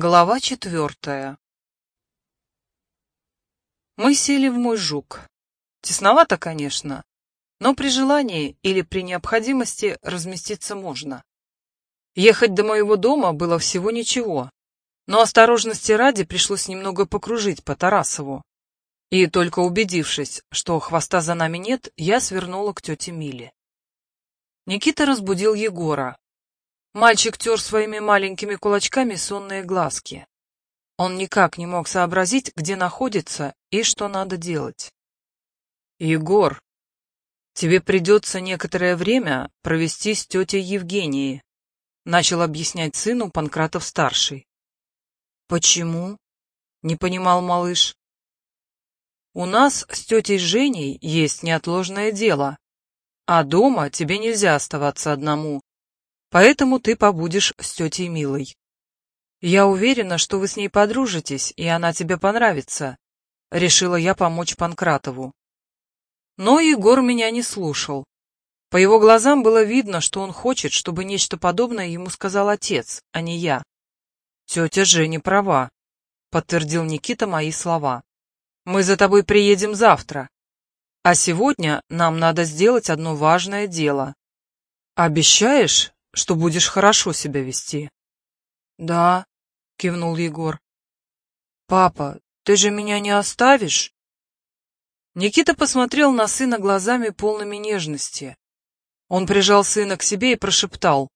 Глава четвертая Мы сели в мой жук. Тесновато, конечно, но при желании или при необходимости разместиться можно. Ехать до моего дома было всего ничего, но осторожности ради пришлось немного покружить по Тарасову. И только убедившись, что хвоста за нами нет, я свернула к тете Миле. Никита разбудил Егора, Мальчик тер своими маленькими кулачками сонные глазки. Он никак не мог сообразить, где находится и что надо делать. «Егор, тебе придется некоторое время провести с тетей Евгенией», начал объяснять сыну Панкратов-старший. «Почему?» — не понимал малыш. «У нас с тетей Женей есть неотложное дело, а дома тебе нельзя оставаться одному. Поэтому ты побудешь с тетей Милой. Я уверена, что вы с ней подружитесь, и она тебе понравится. Решила я помочь Панкратову. Но Егор меня не слушал. По его глазам было видно, что он хочет, чтобы нечто подобное ему сказал отец, а не я. Тетя Женя права, подтвердил Никита мои слова. Мы за тобой приедем завтра. А сегодня нам надо сделать одно важное дело. Обещаешь? Что будешь хорошо себя вести. Да, кивнул Егор. Папа, ты же меня не оставишь? Никита посмотрел на сына глазами полными нежности. Он прижал сына к себе и прошептал.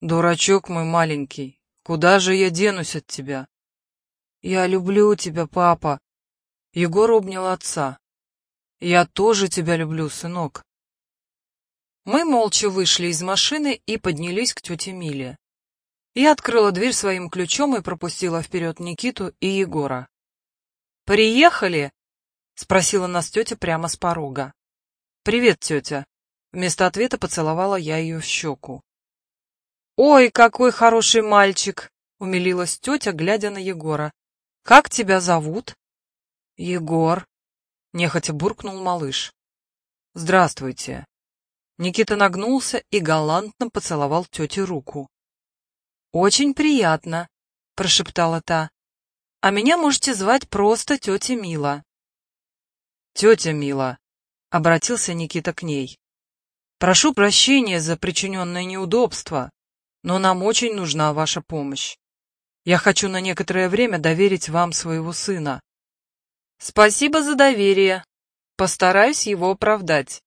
«Дурачок мой маленький, куда же я денусь от тебя?» «Я люблю тебя, папа!» Егор обнял отца. «Я тоже тебя люблю, сынок!» Мы молча вышли из машины и поднялись к тете Миле. Я открыла дверь своим ключом и пропустила вперед Никиту и Егора. «Приехали?» — спросила нас тетя прямо с порога. «Привет, тетя». Вместо ответа поцеловала я ее в щеку. «Ой, какой хороший мальчик!» — умилилась тетя, глядя на Егора. «Как тебя зовут?» «Егор», — нехотя буркнул малыш. «Здравствуйте», Никита нагнулся и галантно поцеловал тете руку. «Очень приятно», — прошептала та. «А меня можете звать просто тетя Мила». «Тетя Мила», — обратился Никита к ней. «Прошу прощения за причиненное неудобство, но нам очень нужна ваша помощь. Я хочу на некоторое время доверить вам своего сына». «Спасибо за доверие. Постараюсь его оправдать».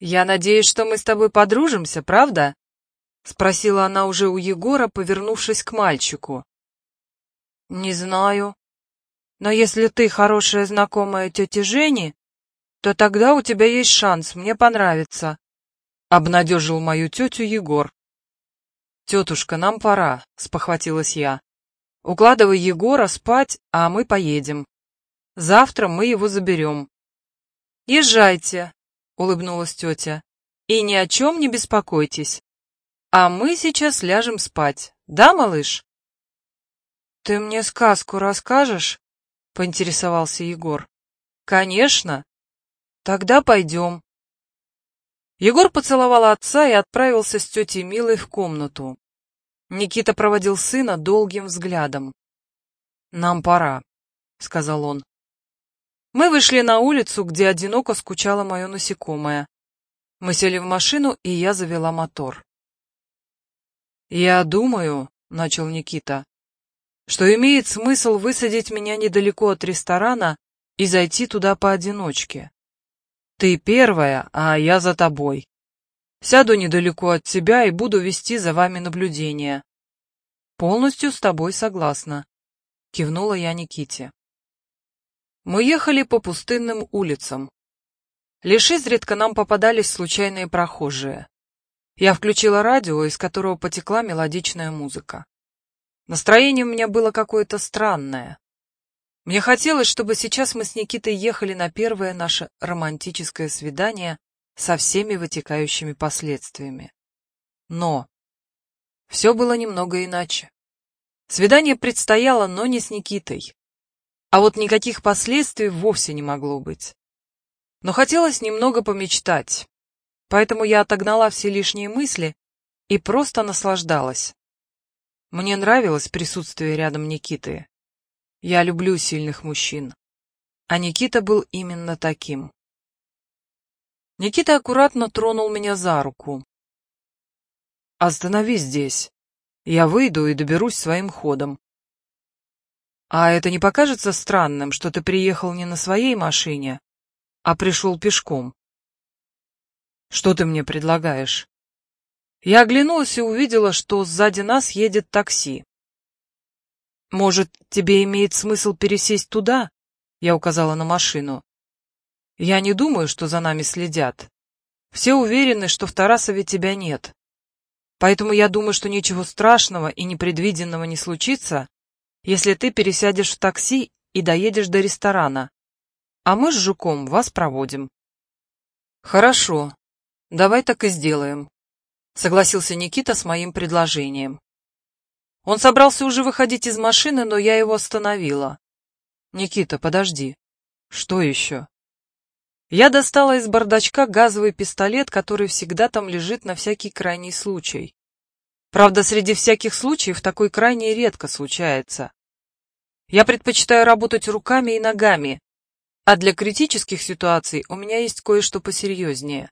«Я надеюсь, что мы с тобой подружимся, правда?» — спросила она уже у Егора, повернувшись к мальчику. «Не знаю. Но если ты хорошая знакомая тети Жени, то тогда у тебя есть шанс мне понравиться», — обнадежил мою тетю Егор. «Тетушка, нам пора», — спохватилась я. «Укладывай Егора спать, а мы поедем. Завтра мы его заберем». «Езжайте», улыбнулась тетя. И ни о чем не беспокойтесь. А мы сейчас ляжем спать, да, малыш? Ты мне сказку расскажешь? Поинтересовался Егор. Конечно. Тогда пойдем. Егор поцеловал отца и отправился с тетей Милой в комнату. Никита проводил сына долгим взглядом. «Нам пора», — сказал он. Мы вышли на улицу, где одиноко скучало мое насекомое. Мы сели в машину, и я завела мотор. «Я думаю», — начал Никита, — «что имеет смысл высадить меня недалеко от ресторана и зайти туда поодиночке. Ты первая, а я за тобой. Сяду недалеко от тебя и буду вести за вами наблюдение». «Полностью с тобой согласна», — кивнула я Никите. Мы ехали по пустынным улицам. Лишь изредка нам попадались случайные прохожие. Я включила радио, из которого потекла мелодичная музыка. Настроение у меня было какое-то странное. Мне хотелось, чтобы сейчас мы с Никитой ехали на первое наше романтическое свидание со всеми вытекающими последствиями. Но все было немного иначе. Свидание предстояло, но не с Никитой. А вот никаких последствий вовсе не могло быть. Но хотелось немного помечтать, поэтому я отогнала все лишние мысли и просто наслаждалась. Мне нравилось присутствие рядом Никиты. Я люблю сильных мужчин. А Никита был именно таким. Никита аккуратно тронул меня за руку. «Остановись здесь. Я выйду и доберусь своим ходом. А это не покажется странным, что ты приехал не на своей машине, а пришел пешком? Что ты мне предлагаешь? Я оглянулась и увидела, что сзади нас едет такси. Может, тебе имеет смысл пересесть туда? Я указала на машину. Я не думаю, что за нами следят. Все уверены, что в Тарасове тебя нет. Поэтому я думаю, что ничего страшного и непредвиденного не случится, если ты пересядешь в такси и доедешь до ресторана, а мы с Жуком вас проводим. Хорошо, давай так и сделаем, согласился Никита с моим предложением. Он собрался уже выходить из машины, но я его остановила. Никита, подожди. Что еще? Я достала из бардачка газовый пистолет, который всегда там лежит на всякий крайний случай. Правда, среди всяких случаев такой крайне редко случается. Я предпочитаю работать руками и ногами, а для критических ситуаций у меня есть кое-что посерьезнее.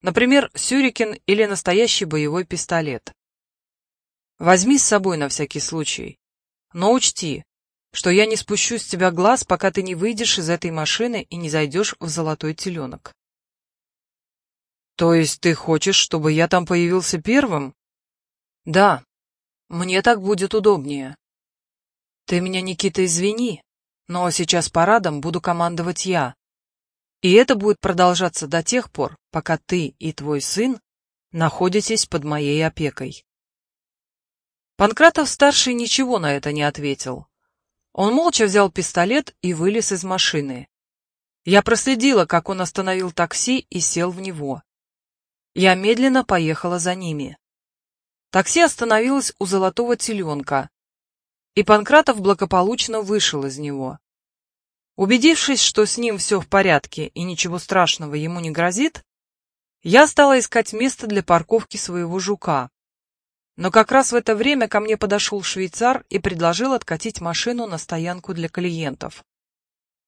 Например, сюрикен или настоящий боевой пистолет. Возьми с собой на всякий случай. Но учти, что я не спущу с тебя глаз, пока ты не выйдешь из этой машины и не зайдешь в золотой теленок. То есть ты хочешь, чтобы я там появился первым? Да, мне так будет удобнее. Ты меня, Никита, извини, но сейчас парадом буду командовать я. И это будет продолжаться до тех пор, пока ты и твой сын находитесь под моей опекой. Панкратов-старший ничего на это не ответил. Он молча взял пистолет и вылез из машины. Я проследила, как он остановил такси и сел в него. Я медленно поехала за ними. Такси остановилось у золотого теленка, и Панкратов благополучно вышел из него. Убедившись, что с ним все в порядке и ничего страшного ему не грозит, я стала искать место для парковки своего жука. Но как раз в это время ко мне подошел швейцар и предложил откатить машину на стоянку для клиентов.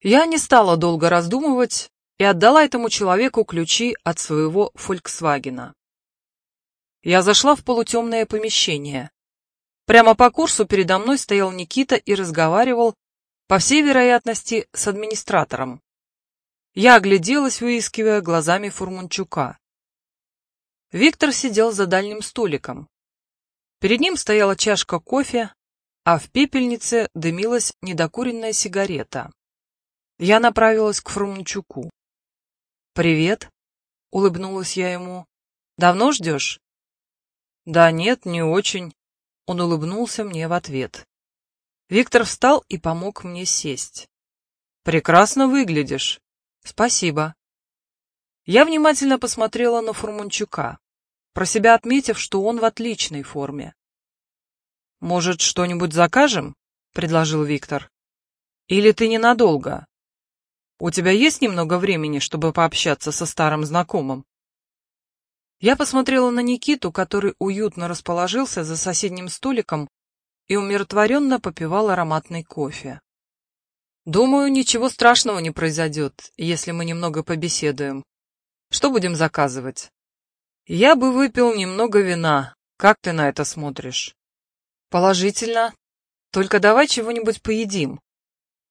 Я не стала долго раздумывать и отдала этому человеку ключи от своего «Фольксвагена». Я зашла в полутемное помещение. Прямо по курсу передо мной стоял Никита и разговаривал, по всей вероятности, с администратором. Я огляделась, выискивая глазами Фурманчука. Виктор сидел за дальним столиком. Перед ним стояла чашка кофе, а в пепельнице дымилась недокуренная сигарета. Я направилась к Фрумчуку. «Привет», — улыбнулась я ему. «Давно ждешь?» «Да нет, не очень», — он улыбнулся мне в ответ. Виктор встал и помог мне сесть. «Прекрасно выглядишь. Спасибо». Я внимательно посмотрела на Фурманчука про себя отметив, что он в отличной форме. «Может, что-нибудь закажем?» — предложил Виктор. «Или ты ненадолго? У тебя есть немного времени, чтобы пообщаться со старым знакомым?» Я посмотрела на Никиту, который уютно расположился за соседним столиком и умиротворенно попивал ароматный кофе. «Думаю, ничего страшного не произойдет, если мы немного побеседуем. Что будем заказывать?» Я бы выпил немного вина. Как ты на это смотришь? Положительно. Только давай чего-нибудь поедим.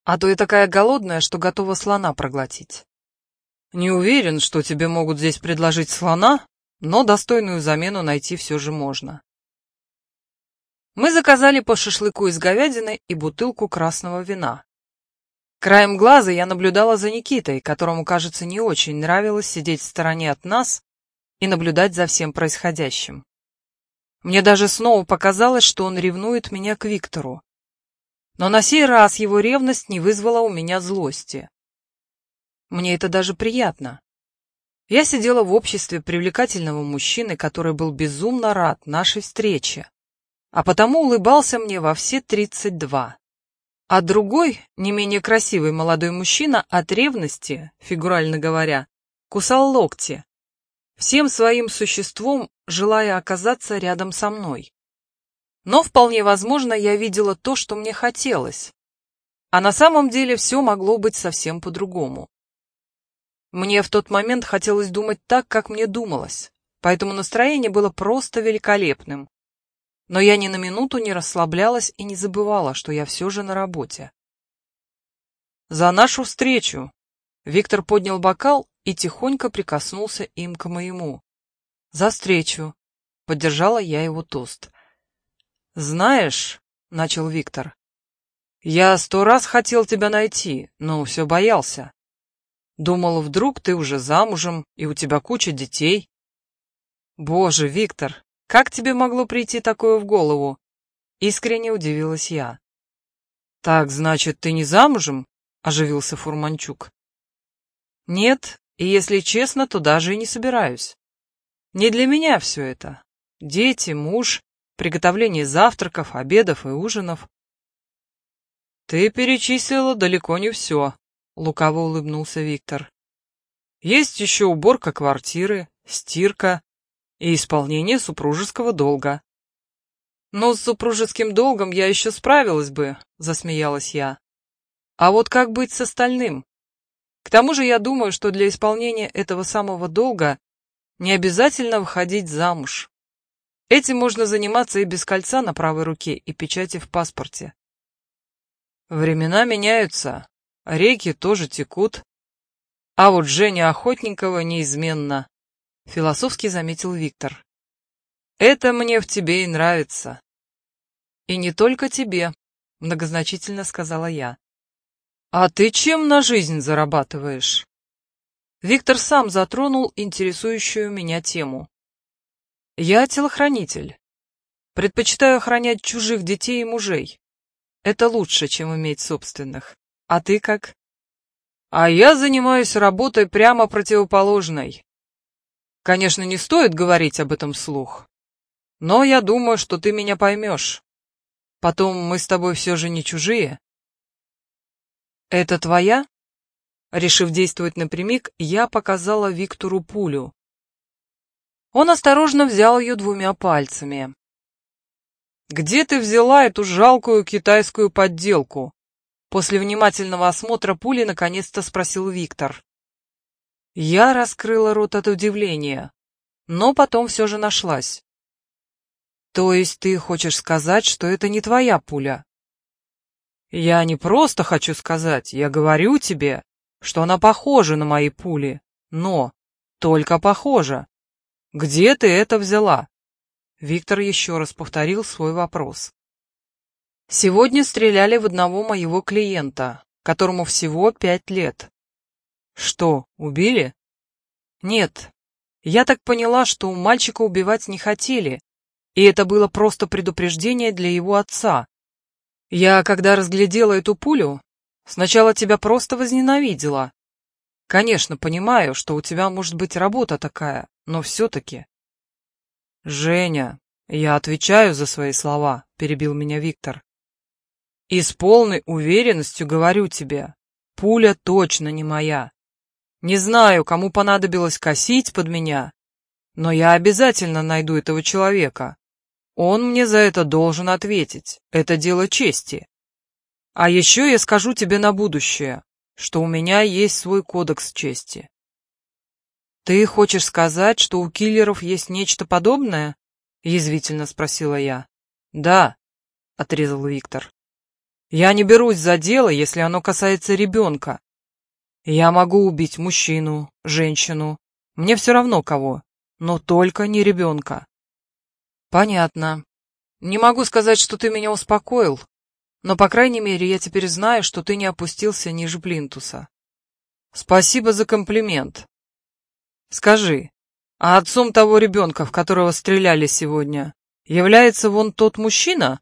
А то я такая голодная, что готова слона проглотить. Не уверен, что тебе могут здесь предложить слона, но достойную замену найти все же можно. Мы заказали по шашлыку из говядины и бутылку красного вина. Краем глаза я наблюдала за Никитой, которому, кажется, не очень нравилось сидеть в стороне от нас и наблюдать за всем происходящим. Мне даже снова показалось, что он ревнует меня к Виктору. Но на сей раз его ревность не вызвала у меня злости. Мне это даже приятно. Я сидела в обществе привлекательного мужчины, который был безумно рад нашей встрече, а потому улыбался мне во все тридцать два. А другой, не менее красивый молодой мужчина от ревности, фигурально говоря, кусал локти, всем своим существом желая оказаться рядом со мной. Но вполне возможно, я видела то, что мне хотелось. А на самом деле все могло быть совсем по-другому. Мне в тот момент хотелось думать так, как мне думалось, поэтому настроение было просто великолепным. Но я ни на минуту не расслаблялась и не забывала, что я все же на работе. «За нашу встречу!» Виктор поднял бокал и тихонько прикоснулся им к моему. «За встречу!» — поддержала я его тост. «Знаешь», — начал Виктор, — «я сто раз хотел тебя найти, но все боялся. Думал, вдруг ты уже замужем, и у тебя куча детей. Боже, Виктор, как тебе могло прийти такое в голову? Искренне удивилась я. Так, значит, ты не замужем? Оживился Фурманчук. Нет, и если честно, то даже и не собираюсь. Не для меня все это. Дети, муж, приготовление завтраков, обедов и ужинов. Ты перечислила далеко не все, лукаво улыбнулся Виктор. Есть еще уборка квартиры, стирка и исполнение супружеского долга. Но с супружеским долгом я еще справилась бы, засмеялась я. А вот как быть с остальным? К тому же я думаю, что для исполнения этого самого долга не обязательно выходить замуж. Этим можно заниматься и без кольца на правой руке и печати в паспорте. Времена меняются, реки тоже текут. А вот Женя Охотникова неизменно, — философски заметил Виктор. Это мне в тебе и нравится. И не только тебе, — многозначительно сказала я. А ты чем на жизнь зарабатываешь? Виктор сам затронул интересующую меня тему. Я телохранитель. Предпочитаю охранять чужих детей и мужей. Это лучше, чем иметь собственных. А ты как? А я занимаюсь работой прямо противоположной. Конечно, не стоит говорить об этом вслух. Но я думаю, что ты меня поймешь. Потом мы с тобой все же не чужие. Это твоя? Решив действовать напрямик, я показала Виктору пулю. Он осторожно взял ее двумя пальцами. «Где ты взяла эту жалкую китайскую подделку?» После внимательного осмотра пули наконец-то спросил Виктор. Я раскрыла рот от удивления, но потом все же нашлась. То есть ты хочешь сказать, что это не твоя пуля? Я не просто хочу сказать, я говорю тебе, что она похожа на мои пули, но только похожа. Где ты это взяла? Виктор еще раз повторил свой вопрос. Сегодня стреляли в одного моего клиента, которому всего пять лет. Что, убили? Нет. Я так поняла, что у мальчика убивать не хотели, и это было просто предупреждение для его отца. Я, когда разглядела эту пулю, сначала тебя просто возненавидела. Конечно, понимаю, что у тебя может быть работа такая, но все-таки... Женя, я отвечаю за свои слова, перебил меня Виктор. И с полной уверенностью говорю тебе, пуля точно не моя. Не знаю, кому понадобилось косить под меня, но я обязательно найду этого человека. Он мне за это должен ответить. Это дело чести. А еще я скажу тебе на будущее, что у меня есть свой кодекс чести. Ты хочешь сказать, что у киллеров есть нечто подобное? Язвительно спросила я. Да, отрезал Виктор. Я не берусь за дело, если оно касается ребенка. Я могу убить мужчину, женщину, мне все равно кого, но только не ребенка. Понятно. Не могу сказать, что ты меня успокоил, но, по крайней мере, я теперь знаю, что ты не опустился ниже плинтуса. Спасибо за комплимент. Скажи, а отцом того ребенка, в которого стреляли сегодня, является вон тот мужчина,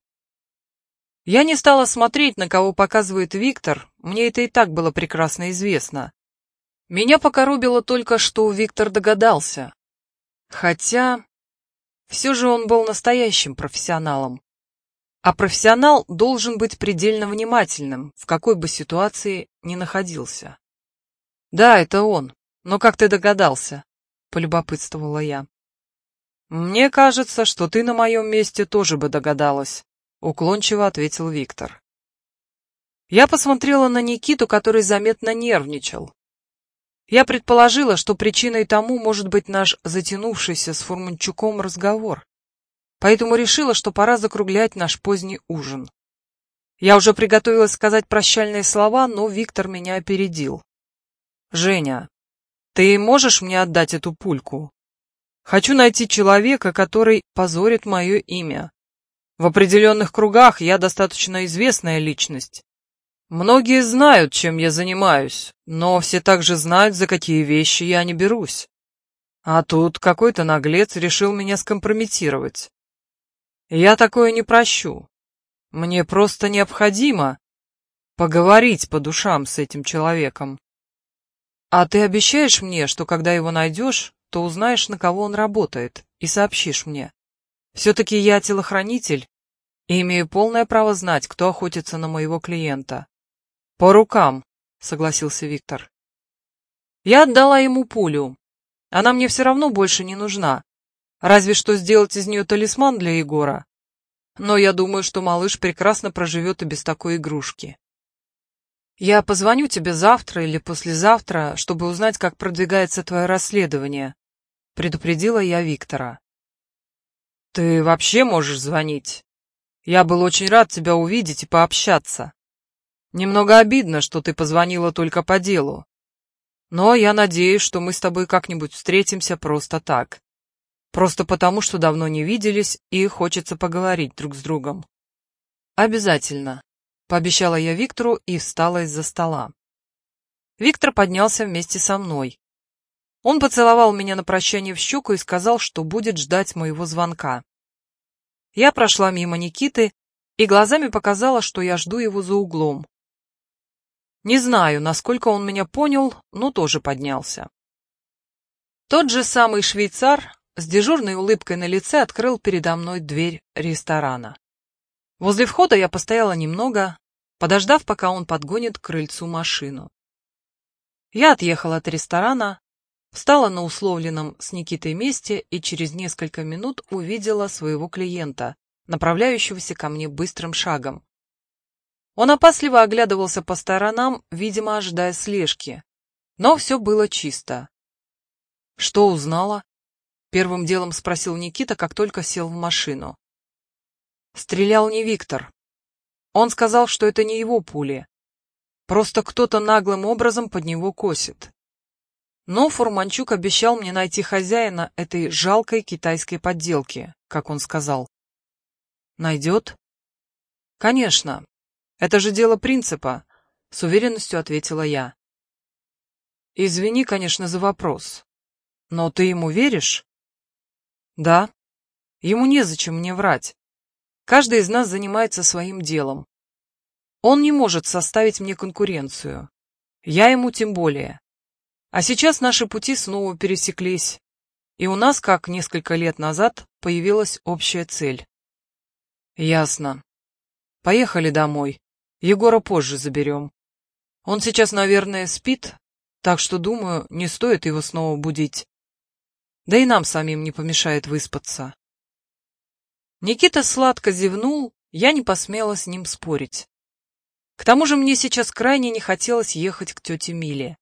я не стала смотреть, на кого показывает Виктор, мне это и так было прекрасно известно. Меня покоробило только, что Виктор догадался. Хотя, все же он был настоящим профессионалом. А профессионал должен быть предельно внимательным, в какой бы ситуации ни находился. «Да, это он. Но как ты догадался?» — полюбопытствовала я. «Мне кажется, что ты на моем месте тоже бы догадалась», — уклончиво ответил Виктор. Я посмотрела на Никиту, который заметно нервничал. Я предположила, что причиной тому может быть наш затянувшийся с Фурманчуком разговор. Поэтому решила, что пора закруглять наш поздний ужин. Я уже приготовилась сказать прощальные слова, но Виктор меня опередил. «Женя, ты можешь мне отдать эту пульку? Хочу найти человека, который позорит мое имя. В определенных кругах я достаточно известная личность. Многие знают, чем я занимаюсь, но все также знают, за какие вещи я не берусь. А тут какой-то наглец решил меня скомпрометировать. Я такое не прощу. Мне просто необходимо поговорить по душам с этим человеком. А ты обещаешь мне, что когда его найдешь, то узнаешь, на кого он работает, и сообщишь мне. Все-таки я телохранитель и имею полное право знать, кто охотится на моего клиента. «По рукам», — согласился Виктор. Я отдала ему пулю. Она мне все равно больше не нужна. Разве что сделать из нее талисман для Егора. Но я думаю, что малыш прекрасно проживет и без такой игрушки. Я позвоню тебе завтра или послезавтра, чтобы узнать, как продвигается твое расследование, предупредила я Виктора. Ты вообще можешь звонить? Я был очень рад тебя увидеть и пообщаться. Немного обидно, что ты позвонила только по делу. Но я надеюсь, что мы с тобой как-нибудь встретимся просто так. Просто потому, что давно не виделись и хочется поговорить друг с другом. Обязательно, пообещала я Виктору и встала из-за стола. Виктор поднялся вместе со мной. Он поцеловал меня на прощание в щеку и сказал, что будет ждать моего звонка. Я прошла мимо Никиты и глазами показала, что я жду его за углом. Не знаю, насколько он меня понял, но тоже поднялся. Тот же самый швейцар с дежурной улыбкой на лице открыл передо мной дверь ресторана. Возле входа я постояла немного, подождав, пока он подгонит к крыльцу машину. Я отъехала от ресторана, встала на условленном с Никитой месте и через несколько минут увидела своего клиента, направляющегося ко мне быстрым шагом. Он опасливо оглядывался по сторонам, видимо, ожидая слежки. Но все было чисто. «Что узнала?» — первым делом спросил Никита, как только сел в машину. Стрелял не Виктор. Он сказал, что это не его пули. Просто кто-то наглым образом под него косит. Но Фурманчук обещал мне найти хозяина этой жалкой китайской подделки, как он сказал. Найдет? Конечно, это же дело принципа, с уверенностью ответила я. Извини, конечно, за вопрос. Но ты ему веришь? Да. Ему незачем мне врать. Каждый из нас занимается своим делом. Он не может составить мне конкуренцию. Я ему тем более. А сейчас наши пути снова пересеклись, и у нас, как несколько лет назад, появилась общая цель. Ясно. Поехали домой. Егора позже заберем. Он сейчас, наверное, спит, так что, думаю, не стоит его снова будить. Да и нам самим не помешает выспаться. Никита сладко зевнул, я не посмела с ним спорить. К тому же мне сейчас крайне не хотелось ехать к тете Миле.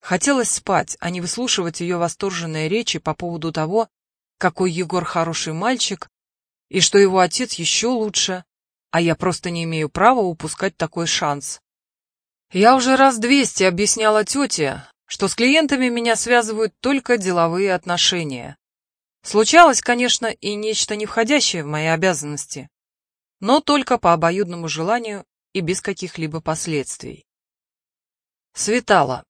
Хотелось спать, а не выслушивать ее восторженные речи по поводу того, какой Егор хороший мальчик, и что его отец еще лучше, а я просто не имею права упускать такой шанс. Я уже раз двести объясняла тете, что с клиентами меня связывают только деловые отношения. Случалось, конечно, и нечто не входящее в мои обязанности, но только по обоюдному желанию и без каких-либо последствий. Светало.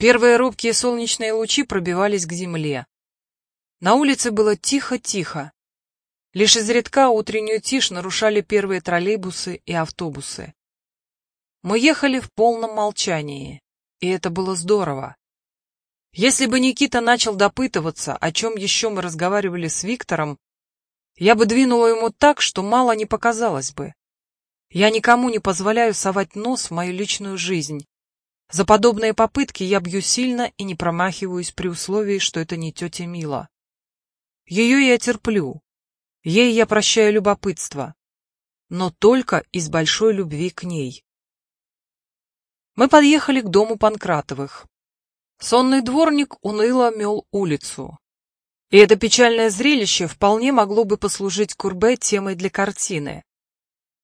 Первые робкие солнечные лучи пробивались к земле. На улице было тихо-тихо, Лишь изредка утреннюю тишь нарушали первые троллейбусы и автобусы. Мы ехали в полном молчании, и это было здорово. Если бы Никита начал допытываться, о чем еще мы разговаривали с Виктором, я бы двинула ему так, что мало не показалось бы. Я никому не позволяю совать нос в мою личную жизнь. За подобные попытки я бью сильно и не промахиваюсь при условии, что это не тетя Мила. Ее я терплю. Ей я прощаю любопытство. Но только из большой любви к ней. Мы подъехали к дому Панкратовых. Сонный дворник уныло мел улицу. И это печальное зрелище вполне могло бы послужить Курбе темой для картины.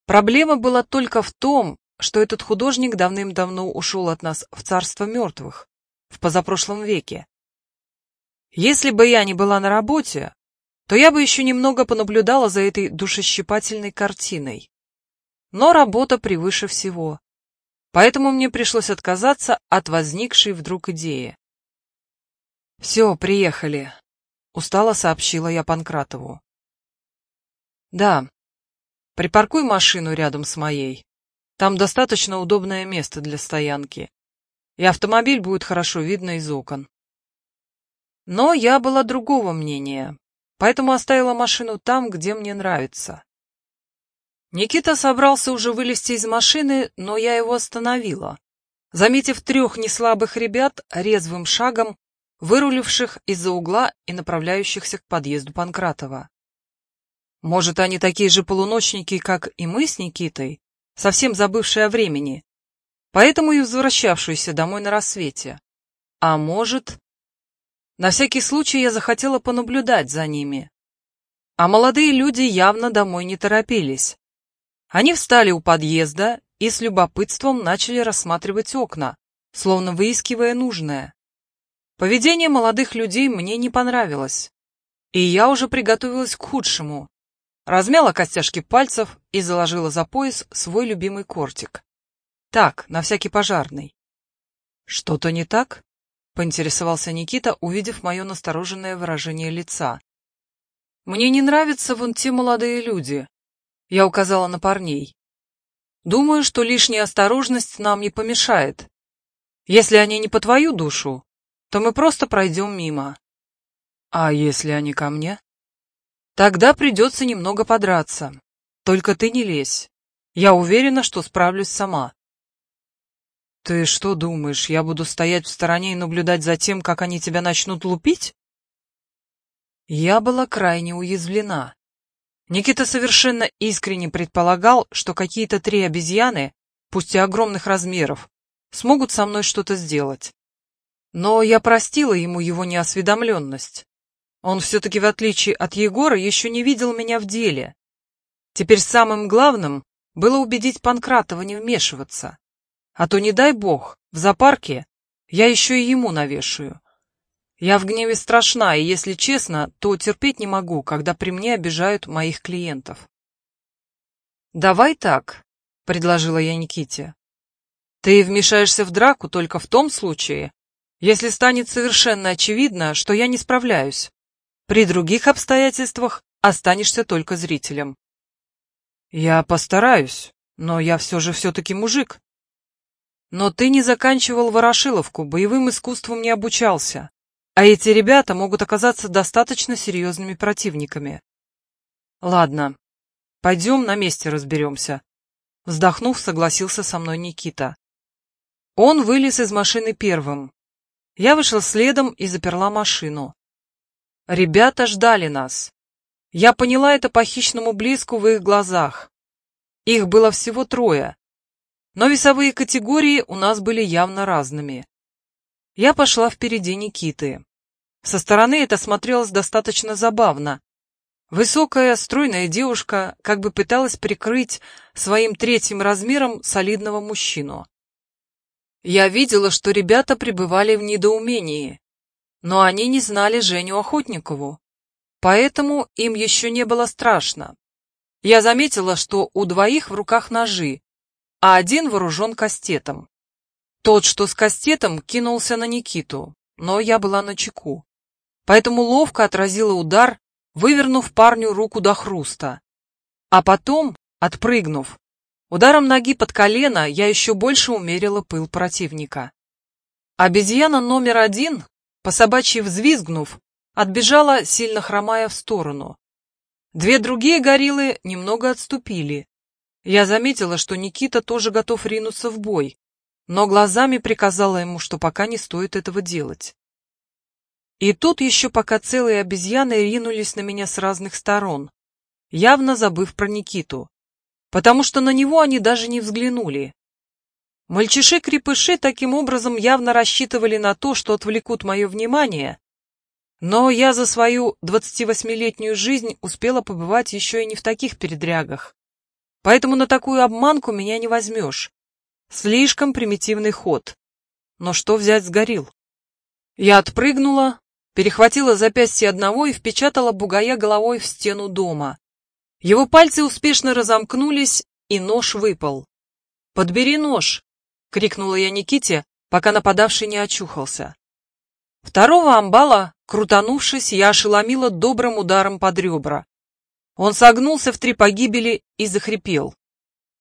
Проблема была только в том, что этот художник давным-давно ушел от нас в царство мертвых, в позапрошлом веке. Если бы я не была на работе, то я бы еще немного понаблюдала за этой душещипательной картиной. Но работа превыше всего. Поэтому мне пришлось отказаться от возникшей вдруг идеи. «Все, приехали», — устало сообщила я Панкратову. «Да, припаркуй машину рядом с моей. Там достаточно удобное место для стоянки, и автомобиль будет хорошо видно из окон». Но я была другого мнения, поэтому оставила машину там, где мне нравится. Никита собрался уже вылезти из машины, но я его остановила, заметив трех неслабых ребят резвым шагом, выруливших из-за угла и направляющихся к подъезду Панкратова. Может, они такие же полуночники, как и мы с Никитой, совсем забывшие о времени, поэтому и возвращавшиеся домой на рассвете. А может... На всякий случай я захотела понаблюдать за ними. А молодые люди явно домой не торопились. Они встали у подъезда и с любопытством начали рассматривать окна, словно выискивая нужное. Поведение молодых людей мне не понравилось, и я уже приготовилась к худшему. Размяла костяшки пальцев и заложила за пояс свой любимый кортик. Так, на всякий пожарный. Что-то не так? Поинтересовался Никита, увидев мое настороженное выражение лица. Мне не нравятся вон те молодые люди, я указала на парней. Думаю, что лишняя осторожность нам не помешает. Если они не по твою душу, то мы просто пройдем мимо. А если они ко мне? Тогда придется немного подраться. Только ты не лезь. Я уверена, что справлюсь сама. Ты что думаешь, я буду стоять в стороне и наблюдать за тем, как они тебя начнут лупить? Я была крайне уязвлена. Никита совершенно искренне предполагал, что какие-то три обезьяны, пусть и огромных размеров, смогут со мной что-то сделать. Но я простила ему его неосведомленность. Он все-таки, в отличие от Егора, еще не видел меня в деле. Теперь самым главным было убедить Панкратова не вмешиваться. А то, не дай бог, в зоопарке я еще и ему навешаю. Я в гневе страшна, и, если честно, то терпеть не могу, когда при мне обижают моих клиентов. «Давай так», — предложила я Никите. «Ты вмешаешься в драку только в том случае, если станет совершенно очевидно, что я не справляюсь. При других обстоятельствах останешься только зрителем». «Я постараюсь, но я все же все-таки мужик». «Но ты не заканчивал Ворошиловку, боевым искусством не обучался. А эти ребята могут оказаться достаточно серьезными противниками. Ладно, пойдем на месте разберемся. Вздохнув, согласился со мной Никита. Он вылез из машины первым. Я вышел следом и заперла машину. Ребята ждали нас. Я поняла это по хищному блеску в их глазах. Их было всего трое. Но весовые категории у нас были явно разными. Я пошла впереди Никиты. Со стороны это смотрелось достаточно забавно. Высокая, стройная девушка как бы пыталась прикрыть своим третьим размером солидного мужчину. Я видела, что ребята пребывали в недоумении, но они не знали Женю Охотникову, поэтому им еще не было страшно. Я заметила, что у двоих в руках ножи, а один вооружен кастетом. Тот, что с кастетом, кинулся на Никиту, но я была на чеку. Поэтому ловко отразила удар, вывернув парню руку до хруста. А потом, отпрыгнув, ударом ноги под колено я еще больше умерила пыл противника. Обезьяна номер один, по собачьи взвизгнув, отбежала, сильно хромая в сторону. Две другие гориллы немного отступили. Я заметила, что Никита тоже готов ринуться в бой, но глазами приказала ему, что пока не стоит этого делать. И тут еще пока целые обезьяны ринулись на меня с разных сторон, явно забыв про Никиту, потому что на него они даже не взглянули. Мальчиши-крепыши таким образом явно рассчитывали на то, что отвлекут мое внимание, но я за свою 28-летнюю жизнь успела побывать еще и не в таких передрягах. Поэтому на такую обманку меня не возьмешь. Слишком примитивный ход. Но что взять с горил? Я отпрыгнула, перехватила запястье одного и впечатала бугая головой в стену дома. Его пальцы успешно разомкнулись, и нож выпал. «Подбери нож!» — крикнула я Никите, пока нападавший не очухался. Второго амбала, крутанувшись, я ошеломила добрым ударом под ребра. Он согнулся в три погибели и захрипел.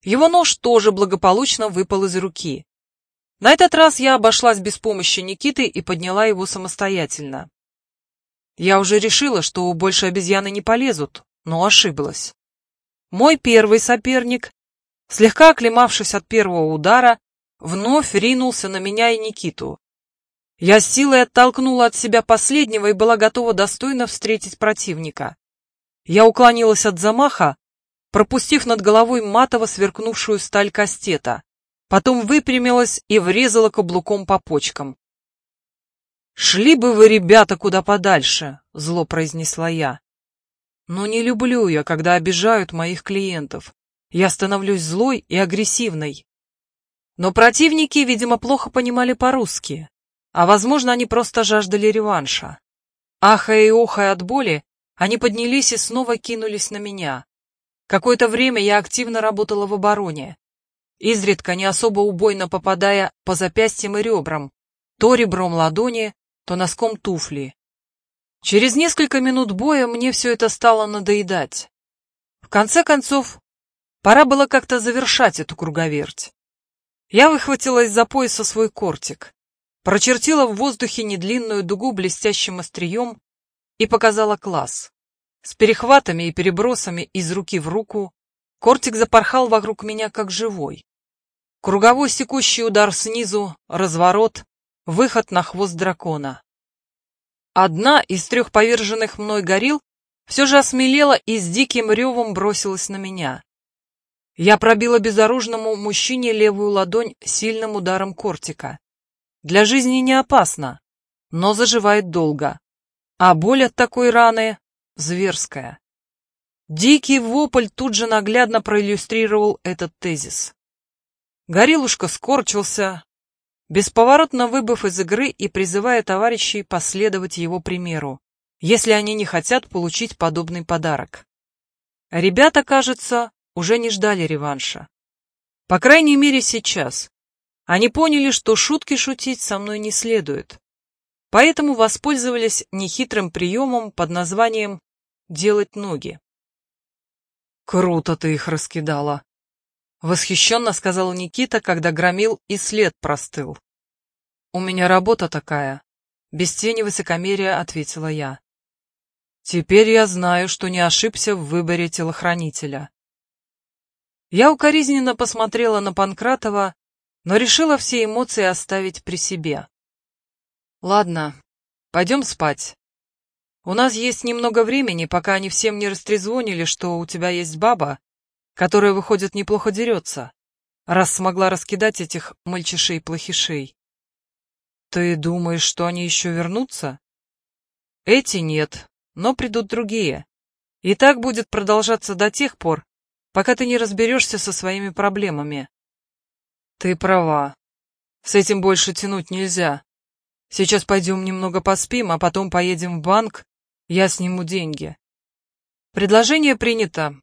Его нож тоже благополучно выпал из руки. На этот раз я обошлась без помощи Никиты и подняла его самостоятельно. Я уже решила, что больше обезьяны не полезут, но ошиблась. Мой первый соперник, слегка оклемавшись от первого удара, вновь ринулся на меня и Никиту. Я силой оттолкнула от себя последнего и была готова достойно встретить противника. Я уклонилась от замаха, пропустив над головой матово сверкнувшую сталь кастета, потом выпрямилась и врезала каблуком по почкам. «Шли бы вы, ребята, куда подальше!» — зло произнесла я. «Но не люблю я, когда обижают моих клиентов. Я становлюсь злой и агрессивной. Но противники, видимо, плохо понимали по-русски, а, возможно, они просто жаждали реванша. Ахая и охая от боли, они поднялись и снова кинулись на меня. Какое-то время я активно работала в обороне, изредка не особо убойно попадая по запястьям и ребрам, то ребром ладони, то носком туфли. Через несколько минут боя мне все это стало надоедать. В конце концов, пора было как-то завершать эту круговерть. Я выхватила из-за пояса свой кортик, прочертила в воздухе недлинную дугу блестящим острием и показала класс. С перехватами и перебросами из руки в руку кортик запорхал вокруг меня как живой. Круговой секущий удар снизу, разворот, выход на хвост дракона. Одна из трех поверженных мной горил все же осмелела и с диким ревом бросилась на меня. Я пробила безоружному мужчине левую ладонь сильным ударом кортика. Для жизни не опасно, но заживает долго. А боль от такой раны зверская. Дикий вопль тут же наглядно проиллюстрировал этот тезис. Горилушка скорчился, бесповоротно выбыв из игры и призывая товарищей последовать его примеру, если они не хотят получить подобный подарок. Ребята, кажется, уже не ждали реванша. По крайней мере, сейчас. Они поняли, что шутки шутить со мной не следует. Поэтому воспользовались нехитрым приемом под названием «делать ноги». «Круто ты их раскидала!» Восхищенно сказал Никита, когда громил и след простыл. «У меня работа такая», — без тени высокомерия ответила я. «Теперь я знаю, что не ошибся в выборе телохранителя». Я укоризненно посмотрела на Панкратова, но решила все эмоции оставить при себе. «Ладно, пойдем спать. У нас есть немного времени, пока они всем не растрезвонили, что у тебя есть баба, которая, выходит, неплохо дерется, раз смогла раскидать этих мальчишей-плохишей. Ты думаешь, что они еще вернутся? Эти нет, но придут другие. И так будет продолжаться до тех пор, пока ты не разберешься со своими проблемами. Ты права. С этим больше тянуть нельзя. Сейчас пойдем немного поспим, а потом поедем в банк, я сниму деньги. Предложение принято.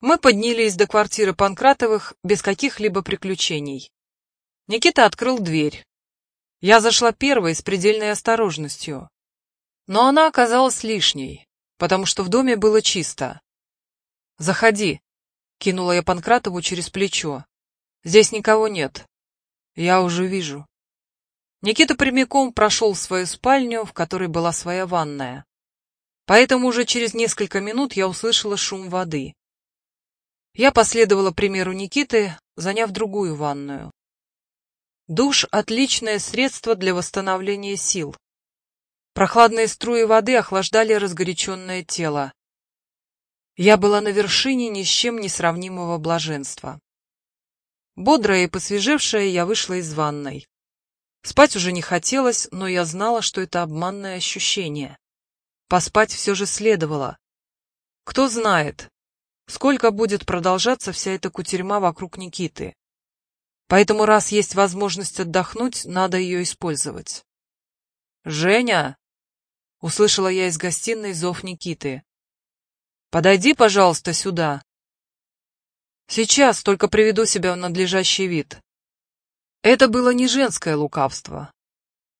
Мы поднялись до квартиры Панкратовых без каких-либо приключений. Никита открыл дверь. Я зашла первой с предельной осторожностью. Но она оказалась лишней, потому что в доме было чисто. «Заходи», — кинула я Панкратову через плечо. «Здесь никого нет. Я уже вижу». Никита прямиком прошел в свою спальню, в которой была своя ванная. Поэтому уже через несколько минут я услышала шум воды. Я последовала примеру Никиты, заняв другую ванную. Душ — отличное средство для восстановления сил. Прохладные струи воды охлаждали разгоряченное тело. Я была на вершине ни с чем не сравнимого блаженства. Бодрая и посвежевшая, я вышла из ванной. Спать уже не хотелось, но я знала, что это обманное ощущение. Поспать все же следовало. Кто знает, сколько будет продолжаться вся эта кутерьма вокруг Никиты. Поэтому, раз есть возможность отдохнуть, надо ее использовать. «Женя!» — услышала я из гостиной зов Никиты. «Подойди, пожалуйста, сюда». «Сейчас, только приведу себя в надлежащий вид». Это было не женское лукавство.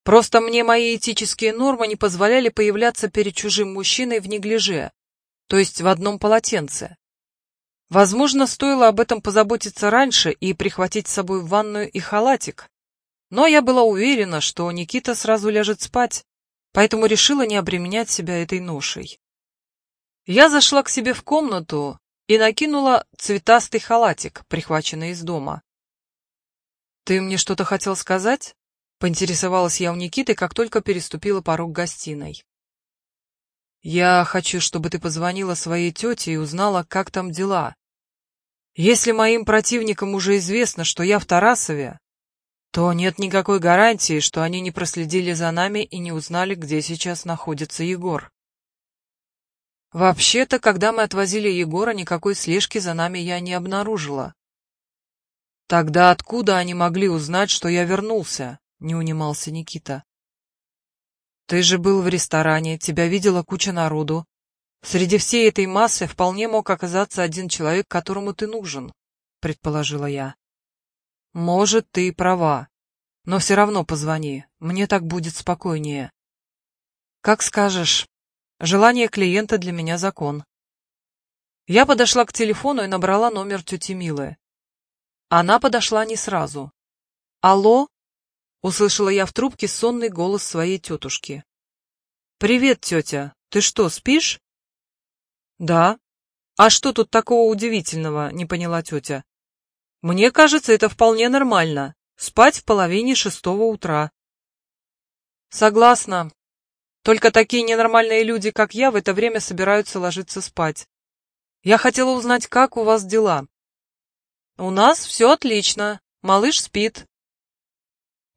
Просто мне мои этические нормы не позволяли появляться перед чужим мужчиной в неглиже, то есть в одном полотенце. Возможно, стоило об этом позаботиться раньше и прихватить с собой ванную и халатик. Но я была уверена, что Никита сразу ляжет спать, поэтому решила не обременять себя этой ношей. Я зашла к себе в комнату и накинула цветастый халатик, прихваченный из дома. «Ты мне что-то хотел сказать?» — поинтересовалась я у Никиты, как только переступила порог гостиной. «Я хочу, чтобы ты позвонила своей тете и узнала, как там дела. Если моим противникам уже известно, что я в Тарасове, то нет никакой гарантии, что они не проследили за нами и не узнали, где сейчас находится Егор. Вообще-то, когда мы отвозили Егора, никакой слежки за нами я не обнаружила. Тогда откуда они могли узнать, что я вернулся? Не унимался Никита. Ты же был в ресторане, тебя видела куча народу. Среди всей этой массы вполне мог оказаться один человек, которому ты нужен, предположила я. Может, ты и права, но все равно позвони, мне так будет спокойнее. Как скажешь, желание клиента для меня закон. Я подошла к телефону и набрала номер тети Милы. Она подошла не сразу. «Алло?» — услышала я в трубке сонный голос своей тетушки. «Привет, тетя. Ты что, спишь?» «Да». «А что тут такого удивительного?» — не поняла тетя. «Мне кажется, это вполне нормально. Спать в половине шестого утра». «Согласна. Только такие ненормальные люди, как я, в это время собираются ложиться спать. Я хотела узнать, как у вас дела». «У нас все отлично. Малыш спит».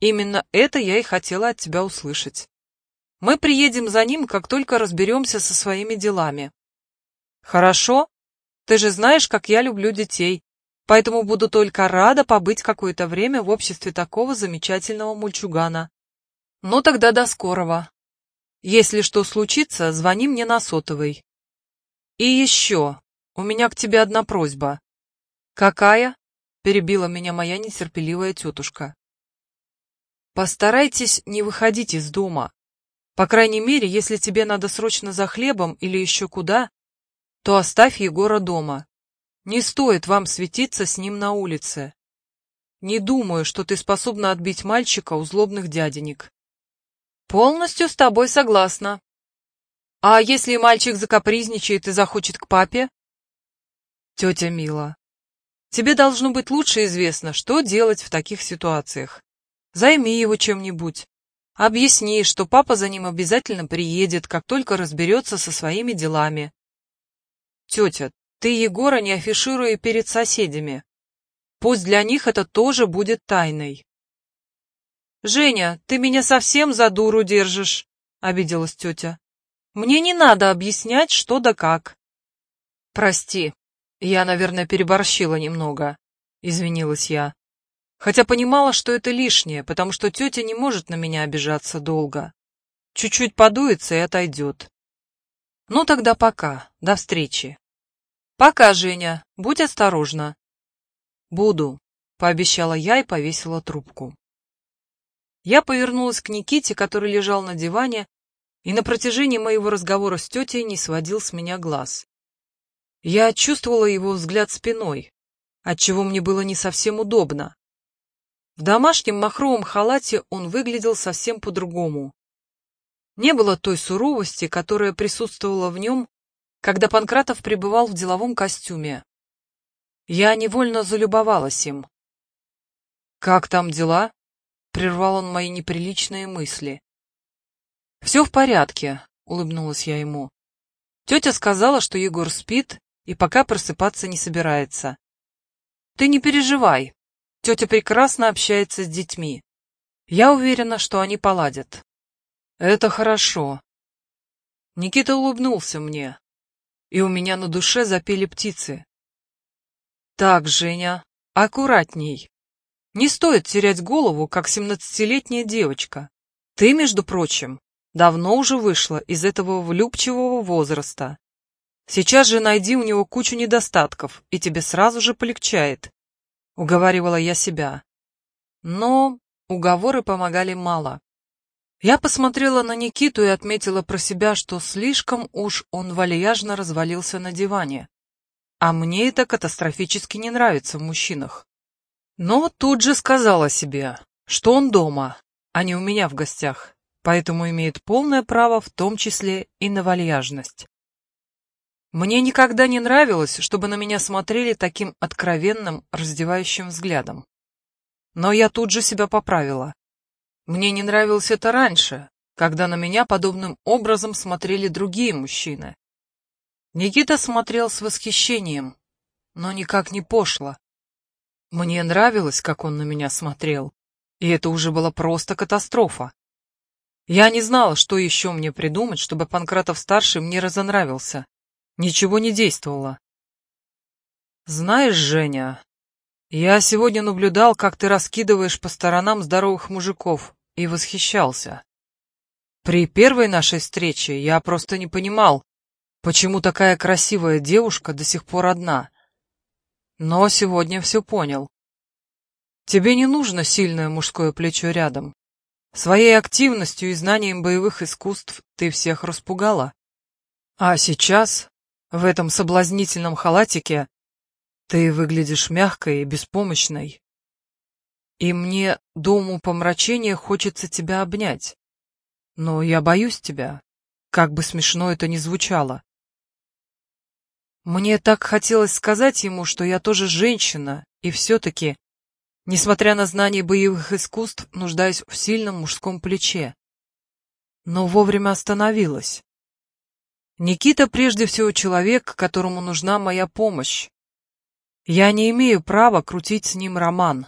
«Именно это я и хотела от тебя услышать. Мы приедем за ним, как только разберемся со своими делами». «Хорошо. Ты же знаешь, как я люблю детей, поэтому буду только рада побыть какое-то время в обществе такого замечательного мульчугана. Ну тогда до скорого. Если что случится, звони мне на сотовый. И еще, у меня к тебе одна просьба. «Какая?» — перебила меня моя нетерпеливая тетушка. «Постарайтесь не выходить из дома. По крайней мере, если тебе надо срочно за хлебом или еще куда, то оставь Егора дома. Не стоит вам светиться с ним на улице. Не думаю, что ты способна отбить мальчика у злобных дяденек». «Полностью с тобой согласна. А если мальчик закапризничает и захочет к папе?» «Тетя Мила, Тебе должно быть лучше известно, что делать в таких ситуациях. Займи его чем-нибудь. Объясни, что папа за ним обязательно приедет, как только разберется со своими делами. Тетя, ты Егора не афишируй перед соседями. Пусть для них это тоже будет тайной. «Женя, ты меня совсем за дуру держишь», — обиделась тетя. «Мне не надо объяснять, что да как». «Прости, «Я, наверное, переборщила немного», — извинилась я. Хотя понимала, что это лишнее, потому что тетя не может на меня обижаться долго. Чуть-чуть подуется и отойдет. Ну тогда пока, до встречи. Пока, Женя, будь осторожна. Буду, пообещала я и повесила трубку. Я повернулась к Никите, который лежал на диване, и на протяжении моего разговора с тетей не сводил с меня глаз. Я чувствовала его взгляд спиной, отчего мне было не совсем удобно. В домашнем махровом халате он выглядел совсем по-другому. Не было той суровости, которая присутствовала в нем, когда Панкратов пребывал в деловом костюме. Я невольно залюбовалась им. «Как там дела?» — прервал он мои неприличные мысли. «Все в порядке», — улыбнулась я ему. Тетя сказала, что Егор спит и пока просыпаться не собирается. Ты не переживай, тетя прекрасно общается с детьми. Я уверена, что они поладят. Это хорошо. Никита улыбнулся мне, и у меня на душе запели птицы. Так, Женя, аккуратней. Не стоит терять голову, как семнадцатилетняя девочка. Ты, между прочим, давно уже вышла из этого влюбчивого возраста. Сейчас же найди у него кучу недостатков, и тебе сразу же полегчает. Уговаривала я себя. Но уговоры помогали мало. Я посмотрела на Никиту и отметила про себя, что слишком уж он вальяжно развалился на диване. А мне это катастрофически не нравится в мужчинах. Но тут же сказала себе, что он дома, а не у меня в гостях, поэтому имеет полное право в том числе и на вальяжность. Мне никогда не нравилось, чтобы на меня смотрели таким откровенным, раздевающим взглядом. Но я тут же себя поправила. Мне не нравилось это раньше, когда на меня подобным образом смотрели другие мужчины. Никита смотрел с восхищением, но никак не пошло. Мне нравилось, как он на меня смотрел, и это уже была просто катастрофа. Я не знала, что еще мне придумать, чтобы Панкратов-старший мне разонравился. Ничего не действовало. Знаешь, Женя, я сегодня наблюдал, как ты раскидываешь по сторонам здоровых мужиков, и восхищался. При первой нашей встрече я просто не понимал, почему такая красивая девушка до сих пор одна. Но сегодня все понял. Тебе не нужно сильное мужское плечо рядом. Своей активностью и знанием боевых искусств ты всех распугала. А сейчас в этом соблазнительном халатике ты выглядишь мягкой и беспомощной. И мне до умопомрачения хочется тебя обнять. Но я боюсь тебя, как бы смешно это ни звучало. Мне так хотелось сказать ему, что я тоже женщина, и все-таки, несмотря на знание боевых искусств, нуждаюсь в сильном мужском плече. Но вовремя остановилась. Никита прежде всего человек, которому нужна моя помощь. Я не имею права крутить с ним роман,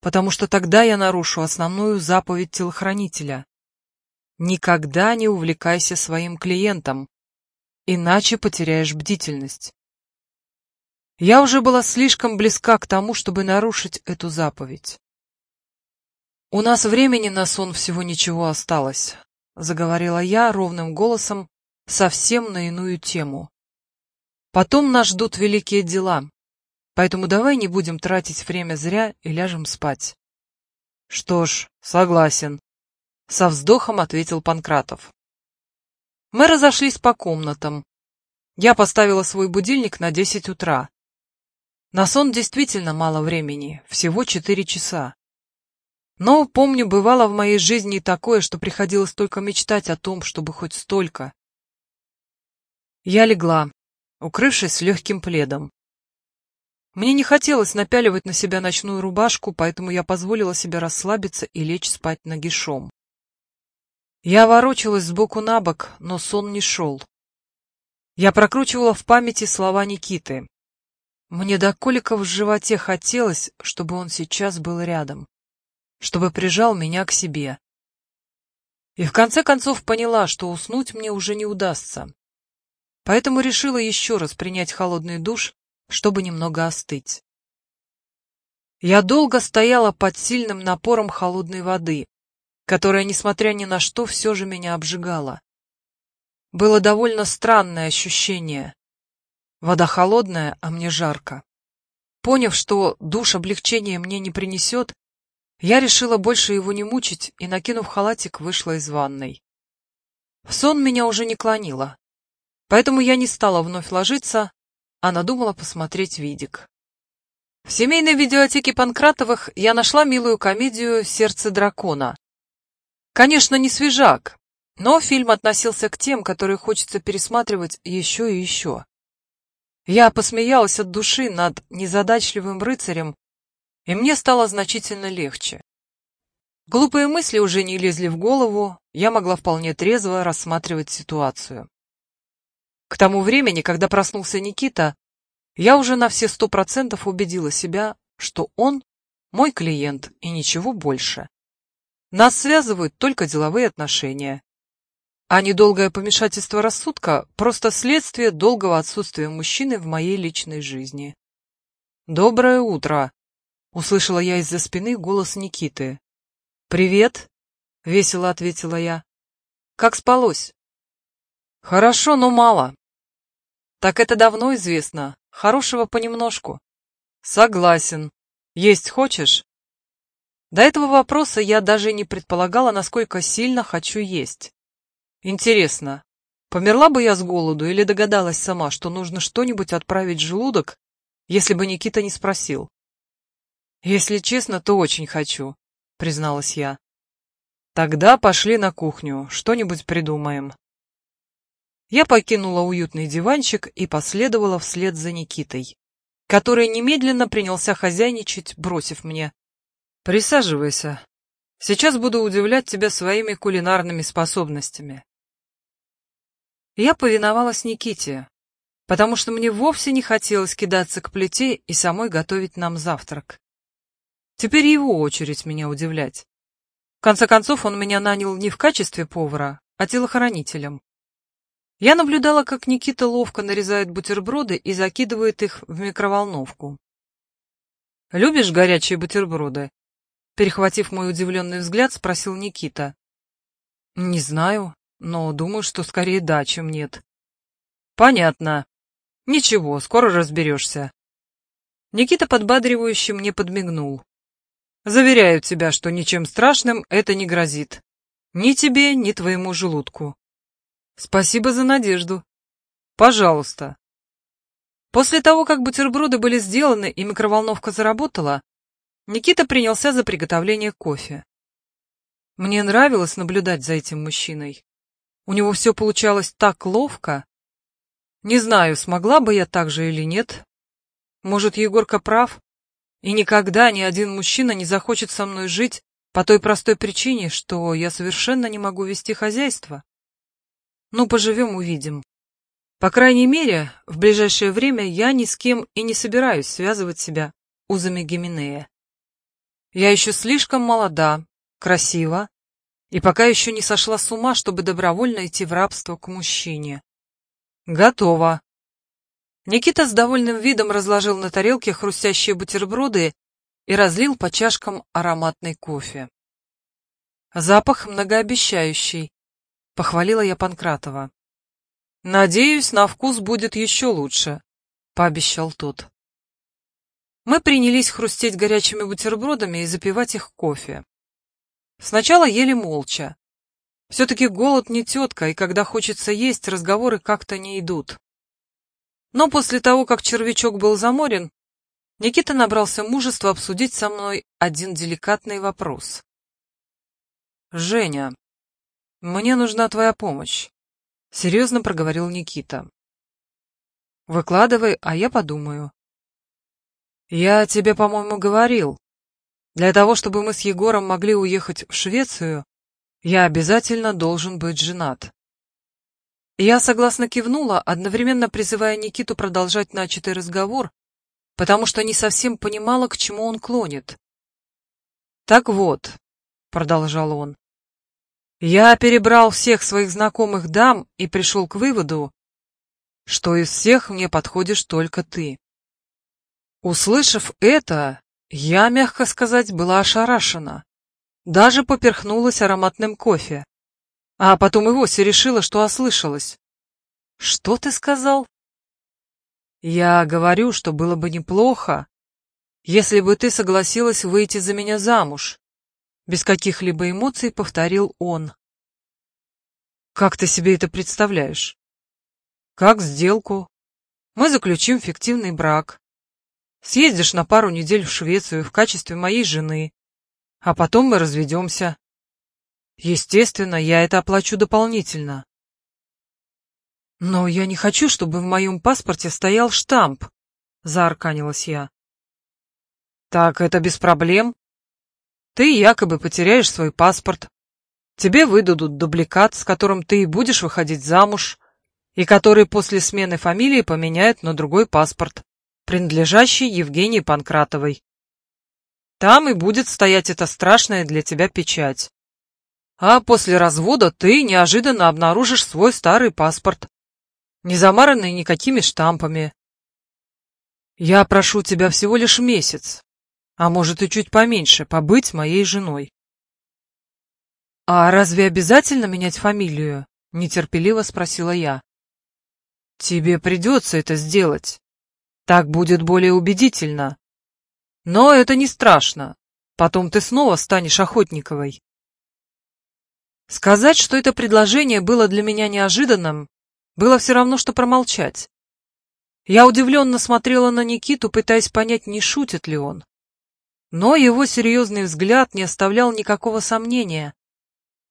потому что тогда я нарушу основную заповедь телохранителя. Никогда не увлекайся своим клиентом, иначе потеряешь бдительность. Я уже была слишком близка к тому, чтобы нарушить эту заповедь. «У нас времени на сон всего ничего осталось», — заговорила я ровным голосом, совсем на иную тему. Потом нас ждут великие дела, поэтому давай не будем тратить время зря и ляжем спать. Что ж, согласен, со вздохом ответил Панкратов. Мы разошлись по комнатам. Я поставила свой будильник на десять утра. На сон действительно мало времени, всего четыре часа. Но, помню, бывало в моей жизни и такое, что приходилось только мечтать о том, чтобы хоть столько. Я легла, укрывшись легким пледом. Мне не хотелось напяливать на себя ночную рубашку, поэтому я позволила себе расслабиться и лечь спать нагишом. Я ворочалась сбоку на бок, но сон не шел. Я прокручивала в памяти слова Никиты. Мне до коликов в животе хотелось, чтобы он сейчас был рядом, чтобы прижал меня к себе. И в конце концов поняла, что уснуть мне уже не удастся поэтому решила еще раз принять холодный душ, чтобы немного остыть. Я долго стояла под сильным напором холодной воды, которая, несмотря ни на что, все же меня обжигала. Было довольно странное ощущение. Вода холодная, а мне жарко. Поняв, что душ облегчения мне не принесет, я решила больше его не мучить и, накинув халатик, вышла из ванной. Сон меня уже не клонило. Поэтому я не стала вновь ложиться, а надумала посмотреть видик. В семейной видеотеке Панкратовых я нашла милую комедию «Сердце дракона». Конечно, не свежак, но фильм относился к тем, которые хочется пересматривать еще и еще. Я посмеялась от души над незадачливым рыцарем, и мне стало значительно легче. Глупые мысли уже не лезли в голову, я могла вполне трезво рассматривать ситуацию. К тому времени, когда проснулся Никита, я уже на все сто процентов убедила себя, что он мой клиент и ничего больше. Нас связывают только деловые отношения. А недолгое помешательство рассудка – просто следствие долгого отсутствия мужчины в моей личной жизни. «Доброе утро!» – услышала я из-за спины голос Никиты. «Привет!» — весело ответила я. «Как спалось?» «Хорошо, но мало». «Так это давно известно. Хорошего понемножку». «Согласен. Есть хочешь?» До этого вопроса я даже не предполагала, насколько сильно хочу есть. Интересно, померла бы я с голоду или догадалась сама, что нужно что-нибудь отправить в желудок, если бы Никита не спросил? Если честно, то очень хочу призналась я. Тогда пошли на кухню, что-нибудь придумаем. Я покинула уютный диванчик и последовала вслед за Никитой, который немедленно принялся хозяйничать, бросив мне. «Присаживайся. Сейчас буду удивлять тебя своими кулинарными способностями». Я повиновалась Никите, потому что мне вовсе не хотелось кидаться к плите и самой готовить нам завтрак. Теперь его очередь меня удивлять. В конце концов, он меня нанял не в качестве повара, а телохранителем. Я наблюдала, как Никита ловко нарезает бутерброды и закидывает их в микроволновку. «Любишь горячие бутерброды?» Перехватив мой удивленный взгляд, спросил Никита. «Не знаю, но думаю, что скорее да, чем нет». «Понятно. Ничего, скоро разберешься». Никита подбадривающе мне подмигнул. Заверяю тебя, что ничем страшным это не грозит. Ни тебе, ни твоему желудку. Спасибо за надежду. Пожалуйста. После того, как бутерброды были сделаны и микроволновка заработала, Никита принялся за приготовление кофе. Мне нравилось наблюдать за этим мужчиной. У него все получалось так ловко. Не знаю, смогла бы я так же или нет. Может, Егорка прав, и никогда ни один мужчина не захочет со мной жить по той простой причине, что я совершенно не могу вести хозяйство. Ну, поживем, увидим. По крайней мере, в ближайшее время я ни с кем и не собираюсь связывать себя узами Гименея. Я еще слишком молода, красива, и пока еще не сошла с ума, чтобы добровольно идти в рабство к мужчине. Готово. Никита с довольным видом разложил на тарелке хрустящие бутерброды и разлил по чашкам ароматный кофе. Запах многообещающий, похвалила я Панкратова. Надеюсь, на вкус будет еще лучше, пообещал тот. Мы принялись хрустеть горячими бутербродами и запивать их кофе. Сначала ели молча. Все-таки голод не тетка, и когда хочется есть, разговоры как-то не идут. Но после того, как червячок был заморен, Никита набрался мужества обсудить со мной один деликатный вопрос. «Женя, мне нужна твоя помощь», — серьезно проговорил Никита. «Выкладывай, а я подумаю». «Я тебе, по-моему, говорил. Для того, чтобы мы с Егором могли уехать в Швецию, я обязательно должен быть женат. Я согласно кивнула, одновременно призывая Никиту продолжать начатый разговор, потому что не совсем понимала, к чему он клонит. «Так вот», — продолжал он, — «я перебрал всех своих знакомых дам и пришел к выводу, что из всех мне подходишь только ты». Услышав это, я, мягко сказать, была ошарашена. Даже поперхнулась ароматным кофе. А потом и вовсе решила, что ослышалась. «Что ты сказал?» «Я говорю, что было бы неплохо, если бы ты согласилась выйти за меня замуж», без каких-либо эмоций повторил он. «Как ты себе это представляешь?» «Как сделку. Мы заключим фиктивный брак. Съездишь на пару недель в Швецию в качестве моей жены, а потом мы разведемся. Естественно, я это оплачу дополнительно. Но я не хочу, чтобы в моем паспорте стоял штамп, заарканилась я. Так это без проблем. Ты якобы потеряешь свой паспорт. Тебе выдадут дубликат, с которым ты и будешь выходить замуж, и который после смены фамилии поменяют на другой паспорт, принадлежащий Евгении Панкратовой. Там и будет стоять эта страшная для тебя печать. А после развода ты неожиданно обнаружишь свой старый паспорт, не замаранный никакими штампами. Я прошу тебя всего лишь месяц, а может и чуть поменьше, побыть моей женой. «А разве обязательно менять фамилию?» — нетерпеливо спросила я. «Тебе придется это сделать. Так будет более убедительно. Но это не страшно. Потом ты снова станешь Охотниковой». Сказать, что это предложение было для меня неожиданным, было все равно, что промолчать. Я удивленно смотрела на Никиту, пытаясь понять, не шутит ли он. Но его серьезный взгляд не оставлял никакого сомнения.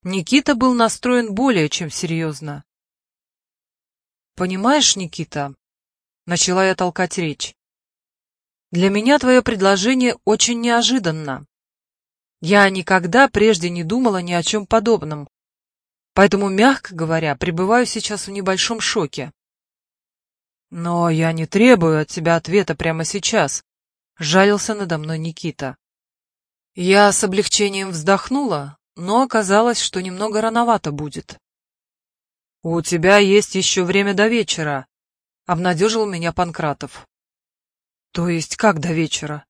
Никита был настроен более чем серьезно. «Понимаешь, Никита?» — начала я толкать речь. «Для меня твое предложение очень неожиданно. Я никогда прежде не думала ни о чем подобном, поэтому, мягко говоря, пребываю сейчас в небольшом шоке». «Но я не требую от тебя ответа прямо сейчас», — жалился надо мной Никита. Я с облегчением вздохнула, но оказалось, что немного рановато будет. «У тебя есть еще время до вечера», — обнадежил меня Панкратов. «То есть как до вечера?»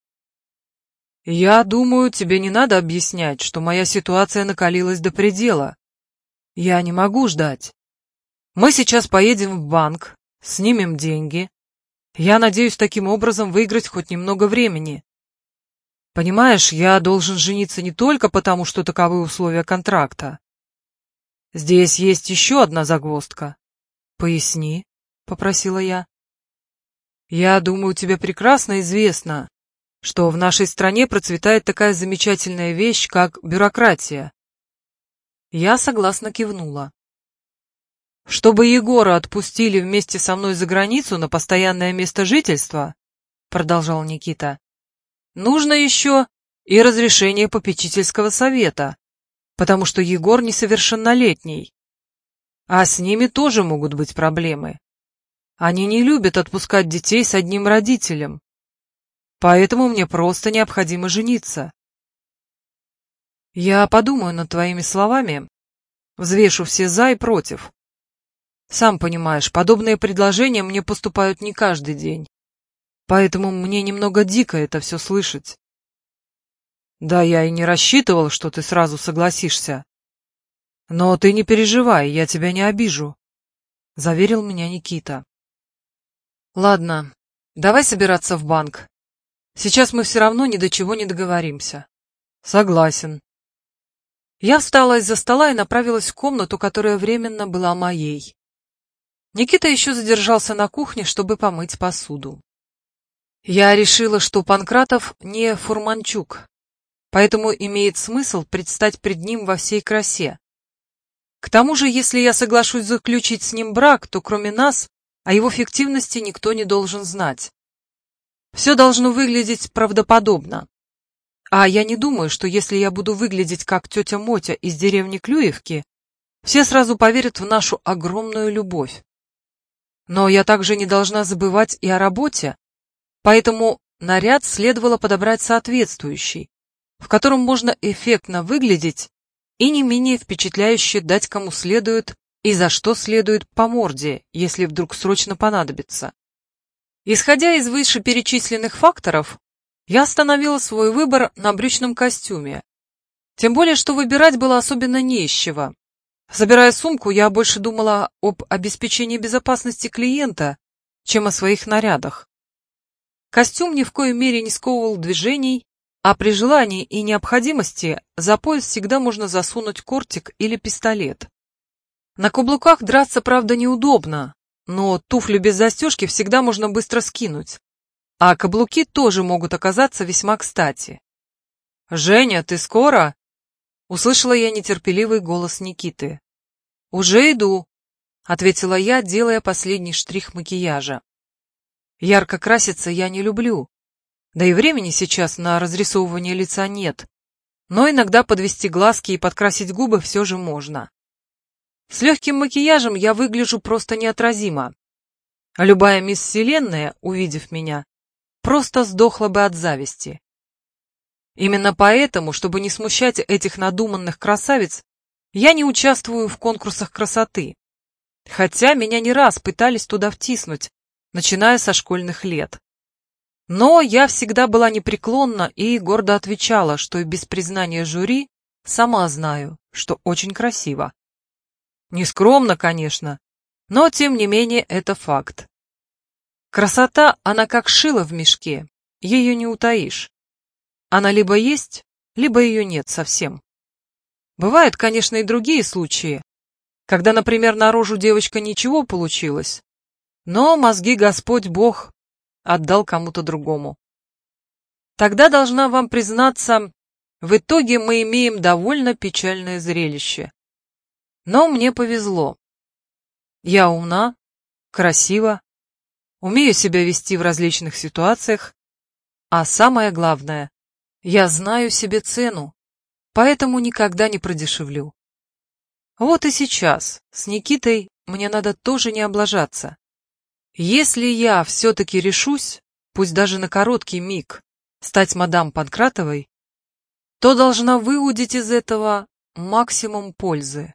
«Я думаю, тебе не надо объяснять, что моя ситуация накалилась до предела. Я не могу ждать. Мы сейчас поедем в банк, снимем деньги. Я надеюсь таким образом выиграть хоть немного времени. Понимаешь, я должен жениться не только потому, что таковы условия контракта. Здесь есть еще одна загвоздка. Поясни, — попросила я. Я думаю, тебе прекрасно известно, что в нашей стране процветает такая замечательная вещь, как бюрократия. Я согласно кивнула. Чтобы Егора отпустили вместе со мной за границу на постоянное место жительства, продолжал Никита, Нужно еще и разрешение попечительского совета, потому что Егор несовершеннолетний. А с ними тоже могут быть проблемы. Они не любят отпускать детей с одним родителем. Поэтому мне просто необходимо жениться. Я подумаю над твоими словами, взвешу все за и против. Сам понимаешь, подобные предложения мне поступают не каждый день. Поэтому мне немного дико это все слышать. Да, я и не рассчитывал, что ты сразу согласишься. Но ты не переживай, я тебя не обижу, — заверил меня Никита. Ладно, давай собираться в банк. Сейчас мы все равно ни до чего не договоримся. Согласен. Я встала из-за стола и направилась в комнату, которая временно была моей. Никита еще задержался на кухне, чтобы помыть посуду. Я решила, что Панкратов не Фурманчук, поэтому имеет смысл предстать пред ним во всей красе. К тому же, если я соглашусь заключить с ним брак, то кроме нас о его фиктивности никто не должен знать. Все должно выглядеть правдоподобно. А я не думаю, что если я буду выглядеть как тетя Мотя из деревни Клюевки, все сразу поверят в нашу огромную любовь. Но я также не должна забывать и о работе, Поэтому наряд следовало подобрать соответствующий, в котором можно эффектно выглядеть и не менее впечатляюще дать кому следует и за что следует по морде, если вдруг срочно понадобится. Исходя из вышеперечисленных факторов, я остановила свой выбор на брючном костюме. Тем более, что выбирать было особенно не из. Собирая сумку, я больше думала об обеспечении безопасности клиента, чем о своих нарядах. Костюм ни в коей мере не сковывал движений, а при желании и необходимости за пояс всегда можно засунуть кортик или пистолет. На каблуках драться, правда, неудобно, но туфли без застежки всегда можно быстро скинуть. А каблуки тоже могут оказаться весьма кстати. «Женя, ты скоро?» Услышала я нетерпеливый голос Никиты. «Уже иду», — ответила я, делая последний штрих макияжа. Ярко краситься я не люблю. Да и времени сейчас на разрисовывание лица нет. Но иногда подвести глазки и подкрасить губы все же можно. С легким макияжем я выгляжу просто неотразимо. Любая мисс Вселенная, увидев меня, просто сдохла бы от зависти. Именно поэтому, чтобы не смущать этих надуманных красавиц, я не участвую в конкурсах красоты. Хотя меня не раз пытались туда втиснуть, начиная со школьных лет. Но я всегда была непреклонна и гордо отвечала, что и без признания жюри сама знаю, что очень красиво. Не скромно, конечно, но тем не менее это факт. Красота, она как шила в мешке, ее не утаишь. Она либо есть, либо ее нет совсем. Бывают, конечно, и другие случаи, когда, например, наружу девочка ничего получилось, но мозги Господь Бог отдал кому-то другому. Тогда, должна вам признаться, в итоге мы имеем довольно печальное зрелище. Но мне повезло. Я умна, красива, умею себя вести в различных ситуациях, а самое главное, я знаю себе цену, поэтому никогда не продешевлю. Вот и сейчас с Никитой мне надо тоже не облажаться. Если я все-таки решусь, пусть даже на короткий миг, стать мадам Панкратовой, то должна выудить из этого максимум пользы.